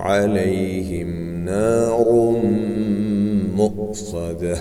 عليهم نار مؤصده